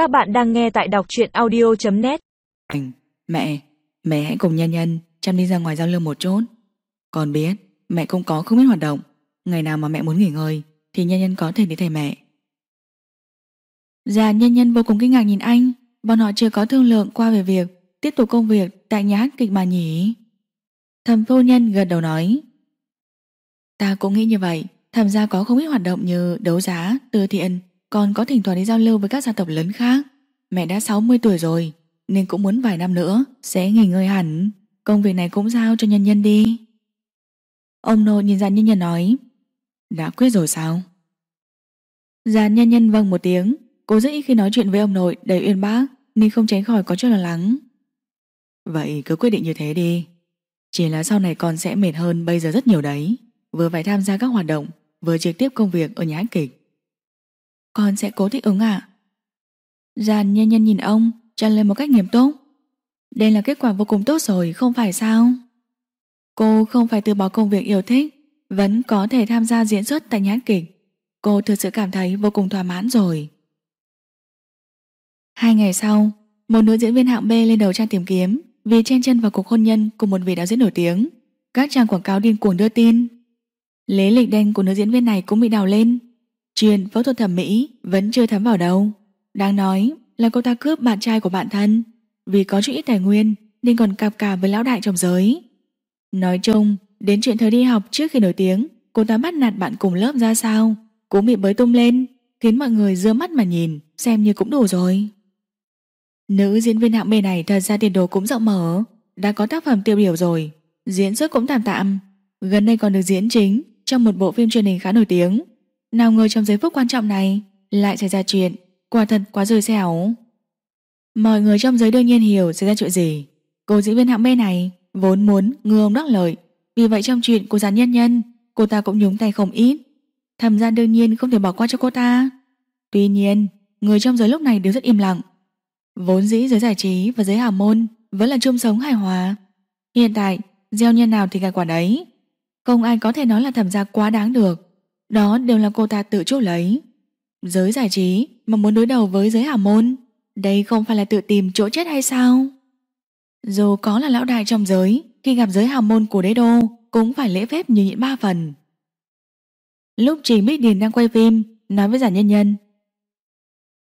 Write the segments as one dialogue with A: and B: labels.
A: Các bạn đang nghe tại đọc truyện audio.net
B: mẹ, mẹ hãy cùng nhân nhân chăm đi ra ngoài giao lưu một chút. Con biết, mẹ cũng có không biết hoạt động. Ngày nào mà mẹ muốn nghỉ ngơi thì nhân nhân có thể đi thầy mẹ.
C: Già nhân nhân vô cùng kinh ngạc nhìn anh, bọn họ chưa có thương lượng qua về việc tiếp tục công việc tại nhà hát kịch mà nhỉ. Thầm phu nhân gật đầu nói. Ta cũng nghĩ như vậy, tham gia có không ít hoạt động như đấu giá, từ thiện, còn có thỉnh thoảng đi giao lưu với các gia tộc lớn khác. Mẹ đã 60 tuổi rồi, nên cũng muốn vài năm nữa sẽ nghỉ ngơi hẳn. Công việc này cũng giao cho nhân nhân đi. Ông nội nhìn dàn nhân nhân nói.
B: Đã quyết rồi sao?
C: già nhân nhân vâng một tiếng, cô rất ít khi nói chuyện với ông nội đầy uyên bác, nên không tránh khỏi có chút lo lắng.
B: Vậy cứ quyết định như thế đi. Chỉ là sau này con sẽ mệt hơn bây giờ rất nhiều đấy. Vừa phải tham gia các hoạt động, vừa trực tiếp công việc ở nhà hát kịch.
C: Con sẽ cố thích ứng ạ. À? Giàn nhân nhân nhìn ông, trả lời một cách nghiêm túc. Đây là kết quả vô cùng tốt rồi, không phải sao? Cô không phải từ bỏ công việc yêu thích, vẫn có thể tham gia diễn xuất tại nhãn kịch. Cô thực sự cảm thấy vô cùng thỏa mãn rồi. Hai ngày sau, một nữ diễn viên hạng B lên đầu trang tìm kiếm vì chen chân vào cuộc hôn nhân của một vị đạo diễn nổi tiếng. Các trang quảng cáo điên cuồng đưa tin. Lế lịch đen của nữ diễn viên này cũng bị đào lên. Chuyện phẫu thuật thẩm mỹ vẫn chưa thấm vào đâu. Đang nói là cô ta cướp bạn trai của bạn thân vì có chút ít tài nguyên nên còn cặp cả với lão đại trong giới. Nói chung, đến chuyện thời đi học trước khi nổi tiếng, cô ta bắt nạt bạn cùng lớp ra sao, cũng bị bới tung lên, khiến mọi người dưa mắt mà nhìn, xem như cũng đủ rồi. Nữ diễn viên hạng B này thật ra tiền đồ cũng rộng mở, đã có tác phẩm tiêu biểu rồi, diễn xuất cũng tạm tạm, gần đây còn được diễn chính trong một bộ phim truyền hình khá nổi tiếng. Nào ngờ trong giây phút quan trọng này lại xảy ra chuyện, quả thật quá rời xẻo. Mọi người trong giới đương nhiên hiểu xảy ra chuyện gì. Cô diễn viên hạng B này vốn muốn ngư ông đắc lợi, vì vậy trong chuyện của giàn nhân nhân, cô ta cũng nhúng tay không ít. Thẩm gia đương nhiên không thể bỏ qua cho cô ta. Tuy nhiên, người trong giới lúc này đều rất im lặng. Vốn dĩ giới giải trí và giới hào môn vẫn là chung sống hài hòa. Hiện tại, gieo nhân nào thì gặt quả đấy. Không ai có thể nói là thẩm gia quá đáng được. Đó đều là cô ta tự chuốc lấy. Giới giải trí mà muốn đối đầu với giới hào môn, đây không phải là tự tìm chỗ chết hay sao? Dù có là lão đại trong giới, khi gặp giới hào môn của đế đô, cũng phải lễ phép như nhịn ba phần. Lúc Trình Bích Điền đang quay phim, nói với giả nhân nhân.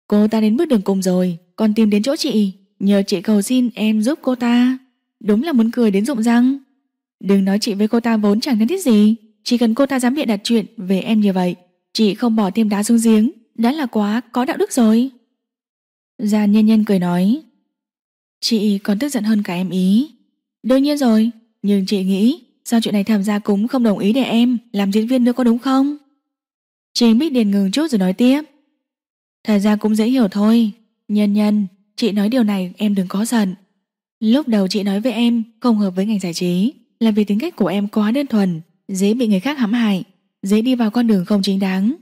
C: Cô ta đến bước đường cùng rồi, còn tìm đến chỗ chị, nhờ chị cầu xin em giúp cô ta. Đúng là muốn cười đến rụng răng. Đừng nói chị với cô ta vốn chẳng thân thiết gì, chỉ cần cô ta dám bịa đặt chuyện về em như vậy, chị không bỏ thêm đá xuống giếng, đã là quá có đạo đức rồi. Giàn nhân nhân cười nói, chị còn tức giận hơn cả em ý. Đương nhiên rồi, nhưng chị nghĩ sao chuyện này tham gia cũng không đồng ý để em làm diễn viên nữa có đúng không? Trình Bích Điền ngừng chút rồi nói tiếp. Thật ra cũng dễ hiểu thôi, nhân nhân, chị nói điều này em đừng có giận. Lúc đầu chị nói với em không hợp với ngành giải trí là vì tính cách của em quá đơn thuần, dễ bị người khác hãm hại, dễ đi vào con đường không chính đáng.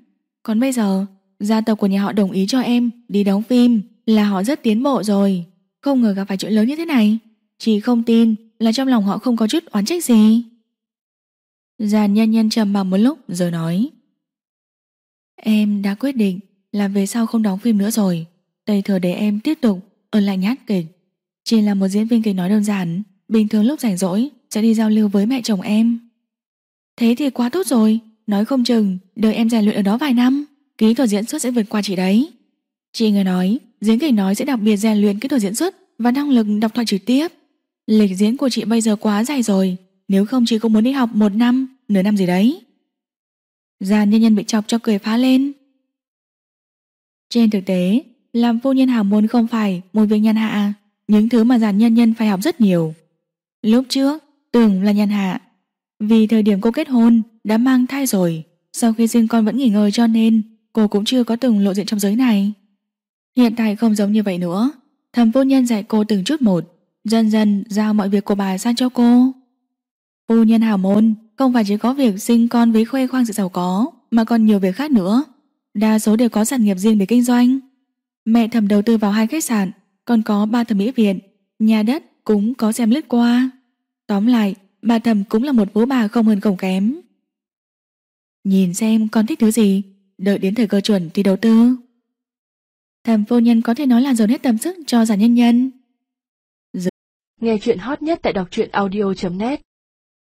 C: Còn bây giờ, gia tộc của nhà họ đồng ý cho em đi đóng phim là họ rất tiến bộ rồi. Không ngờ gặp phải chuyện lớn như thế này. Chị không tin là trong lòng họ không có chút oán trách gì. Giàn nhân nhân trầm mặc một lúc rồi nói Em đã quyết định là về sau không đóng phim nữa rồi. Tây thừa để em tiếp tục ở lại nhát kịch. Chỉ là một diễn viên kịch nói đơn giản, bình thường lúc rảnh rỗi sẽ đi giao lưu với mẹ chồng em. Thế thì quá tốt rồi, nói không chừng đợi em rèn luyện ở đó vài năm, kỹ thuật diễn xuất sẽ vượt qua chị đấy. Chị người nói, diễn kịch nói sẽ đặc biệt rèn luyện kỹ thuật diễn xuất và năng lực đọc thoại trực tiếp. Lịch diễn của chị bây giờ quá dài rồi, nếu không chị cũng muốn đi học một năm, nửa năm gì đấy. già nhân nhân bị chọc cho cười phá lên. Trên thực tế, làm phu nhân hào môn không phải một việc nhàn hạ, những thứ mà giàn nhân nhân phải học rất nhiều. Lúc trước, tưởng là nhàn hạ, vì thời điểm cô kết hôn đã mang thai rồi, sau khi sinh con vẫn nghỉ ngơi cho nên cô cũng chưa có từng lộ diện trong giới này. Hiện tại không giống như vậy nữa, thầm phu nhân dạy cô từng chút một, dần dần giao mọi việc của bà sang cho cô. Phu nhân hào môn không phải chỉ có việc sinh con với khoe khoang sự giàu có, mà còn nhiều việc khác nữa. Đa số đều có sản nghiệp riêng để kinh doanh. Mẹ thầm đầu tư vào hai khách sạn, còn có ba thẩm mỹ viện, nhà đất cũng có xem lướt qua. Tóm lại, bà thầm cũng là một bố bà không hơn không kém. Nhìn xem con thích thứ gì, đợi đến thời cơ chuẩn thì đầu tư. thầm phu nhân có thể nói là dồn hết tâm sức cho giả nhân nhân.
D: Nghe chuyện hot nhất tại đọc truyện audio.net